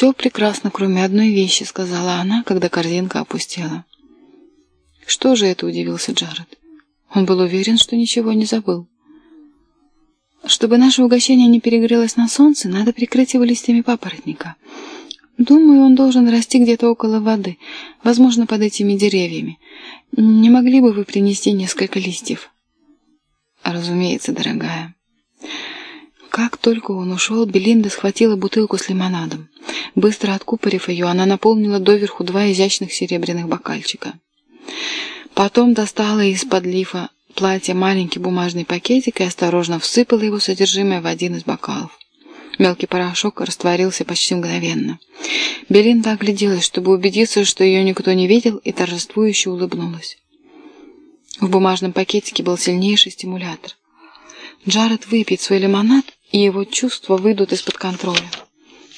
«Все прекрасно, кроме одной вещи», — сказала она, когда корзинка опустела. «Что же это?» — удивился Джаред. Он был уверен, что ничего не забыл. «Чтобы наше угощение не перегрелось на солнце, надо прикрыть его листьями папоротника. Думаю, он должен расти где-то около воды, возможно, под этими деревьями. Не могли бы вы принести несколько листьев?» «Разумеется, дорогая». Как только он ушел, Белинда схватила бутылку с лимонадом. Быстро откупорив ее, она наполнила доверху два изящных серебряных бокальчика. Потом достала из-под лифа платья маленький бумажный пакетик и осторожно всыпала его содержимое в один из бокалов. Мелкий порошок растворился почти мгновенно. Белинда огляделась, чтобы убедиться, что ее никто не видел, и торжествующе улыбнулась. В бумажном пакетике был сильнейший стимулятор. Джаред выпьет свой лимонад, и его чувства выйдут из-под контроля.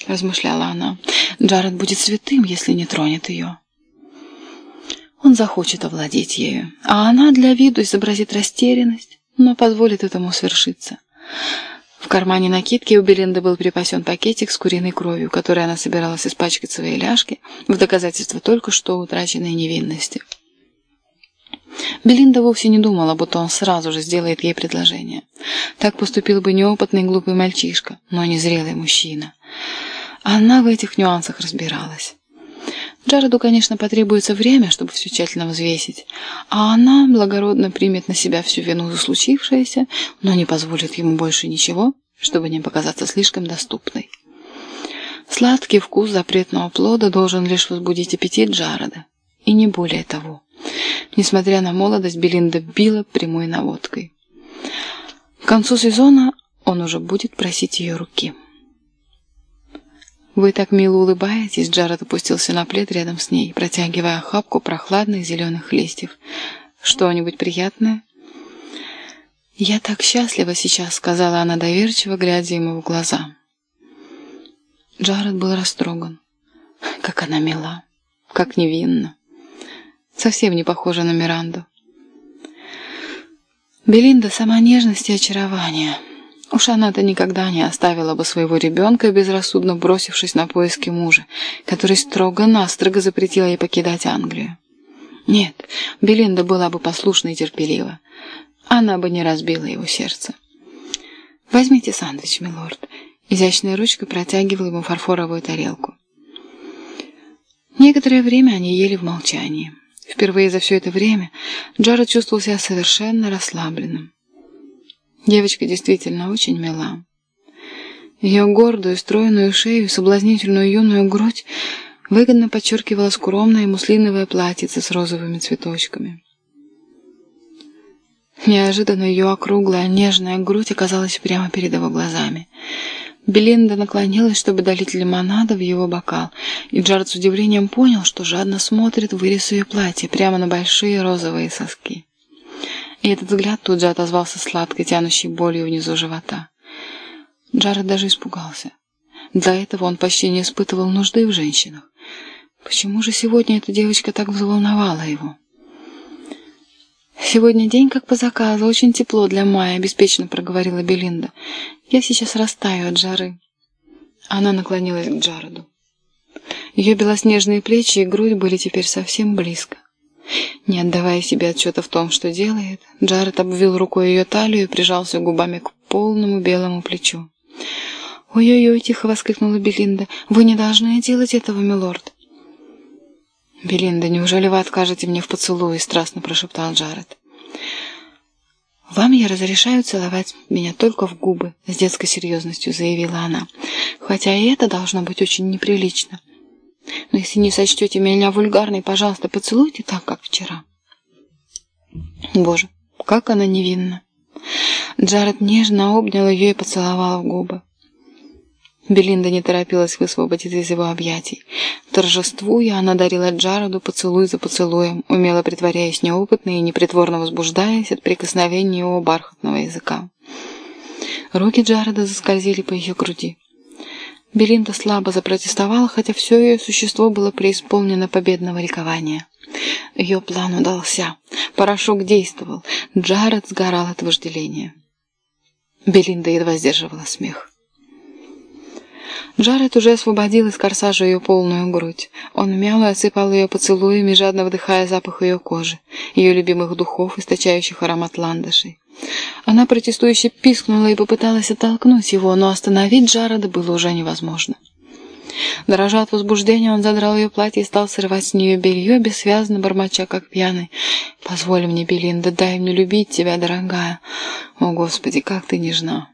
Размышляла она. Джаред будет святым, если не тронет ее. Он захочет овладеть ею, а она для виду изобразит растерянность, но позволит этому свершиться. В кармане накидки у Белинды был припасен пакетик с куриной кровью, которой она собиралась испачкать свои ляжки в доказательство только что утраченной невинности. Белинда вовсе не думала, будто он сразу же сделает ей предложение. Так поступил бы неопытный глупый мальчишка, но не зрелый мужчина. Она в этих нюансах разбиралась. Джареду, конечно, потребуется время, чтобы все тщательно взвесить, а она благородно примет на себя всю вину за случившееся, но не позволит ему больше ничего, чтобы не показаться слишком доступной. Сладкий вкус запретного плода должен лишь возбудить аппетит Джареда, и не более того. Несмотря на молодость, Белинда била прямой наводкой. К концу сезона он уже будет просить ее руки. «Вы так мило улыбаетесь», — Джаред опустился на плед рядом с ней, протягивая охапку прохладных зеленых листьев. «Что-нибудь приятное?» «Я так счастлива сейчас», — сказала она доверчиво, глядя ему в глаза. Джаред был растроган. Как она мила, как невинна. Совсем не похожа на Миранду. Белинда — сама нежность и очарование. Уж она-то никогда не оставила бы своего ребенка, безрассудно бросившись на поиски мужа, который строго-настрого запретил ей покидать Англию. Нет, Белинда была бы послушна и терпелива. Она бы не разбила его сердце. «Возьмите сандвич, милорд». Изящной ручкой протягивала ему фарфоровую тарелку. Некоторое время они ели в молчании. Впервые за все это время Джаред чувствовал себя совершенно расслабленным. Девочка действительно очень мила. Ее гордую, стройную шею, соблазнительную юную грудь выгодно подчеркивала скромное муслиновое платьице с розовыми цветочками. Неожиданно ее округлая, нежная грудь оказалась прямо перед его глазами. Белинда наклонилась, чтобы долить лимонада в его бокал, и Джаред с удивлением понял, что жадно смотрит вырез ее платья, прямо на большие розовые соски. И этот взгляд тут же отозвался сладкой, тянущей болью внизу живота. Джаред даже испугался. До этого он почти не испытывал нужды в женщинах. Почему же сегодня эта девочка так взволновала его? «Сегодня день как по заказу, очень тепло для мая», — беспечно проговорила Белинда. «Я сейчас растаю от жары». Она наклонилась к Джареду. Ее белоснежные плечи и грудь были теперь совсем близко. Не отдавая себе отчета в том, что делает, Джаред обвил рукой ее талию и прижался губами к полному белому плечу. «Ой-ой-ой!» — тихо воскликнула Белинда. «Вы не должны делать этого, милорд!» «Белинда, неужели вы откажете мне в поцелуе?» — страстно прошептал Джаред. «Вам я разрешаю целовать меня только в губы», — с детской серьезностью заявила она. «Хотя и это должно быть очень неприлично. Но если не сочтете меня вульгарной, пожалуйста, поцелуйте так, как вчера». Боже, как она невинна. Джаред нежно обнял ее и поцеловал в губы. Белинда не торопилась высвободить из его объятий. Торжествуя, она дарила Джароду поцелуй за поцелуем, умело притворяясь неопытной и непритворно возбуждаясь от прикосновения его бархатного языка. Руки Джареда заскользили по ее груди. Белинда слабо запротестовала, хотя все ее существо было преисполнено победного ликования. Ее план удался. Порошок действовал. Джаред сгорал от вожделения. Белинда едва сдерживала смех. Джаред уже освободил из корсажа ее полную грудь. Он мял и осыпал ее поцелуями, жадно вдыхая запах ее кожи, ее любимых духов, источающих аромат ландышей. Она протестующе пискнула и попыталась оттолкнуть его, но остановить Джареда было уже невозможно. Дрожа от возбуждения, он задрал ее платье и стал срывать с нее белье, бессвязно бормоча, как пьяный. «Позволь мне, Белинда, дай мне любить тебя, дорогая. О, Господи, как ты нежна!»